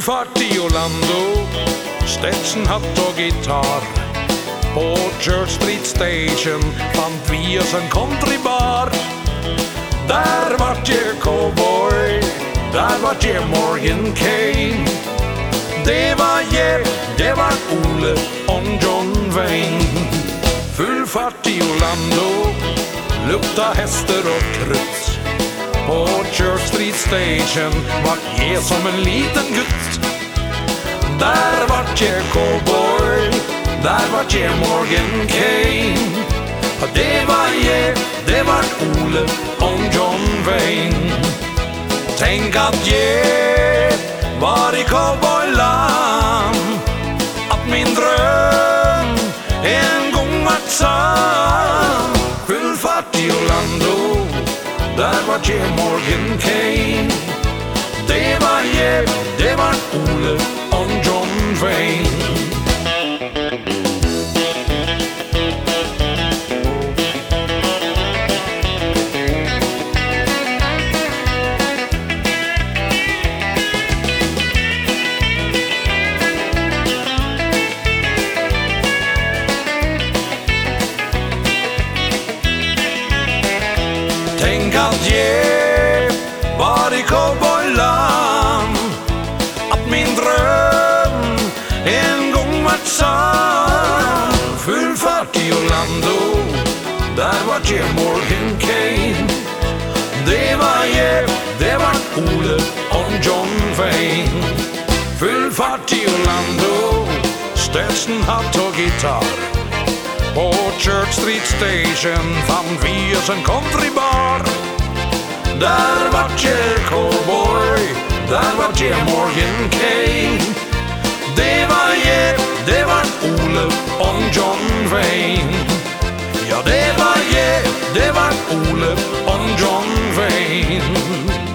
fart i Orlando, Stetson-hatt og gitar. På Church Street Station fant vi oss en countrybar. Der vart jeg cowboy, der vart jeg Morgan Kane. Det var jeg, det var Ole og John Wayne. Full fart i Orlando, lukta hester og krutt. På Church Street Station vart jeg som en liten gutt. Der vart jeg cowboy, der vart jeg Morgan Kane. Og det var jeg, det var Ole og John Wayne. Tenk at jeg var i cowboyland. Morgan Kane. Det var jeg, det var Ole Tenk at jeg var i cowboyland. At min drøm en gang vart sann. Full fart i Orlando Der var jeg Morgan Kane. Det var jeg, det var Ole og John Fane. Full fart i Orlando Stetson hatt og gitar op Church Street Station van wie is een country bar. Daar was je cowboy, daar wat je Morgan Kane. De waar je, de was Oele on John Wayne. Ja, de waar je, de was Oele on John Wayne.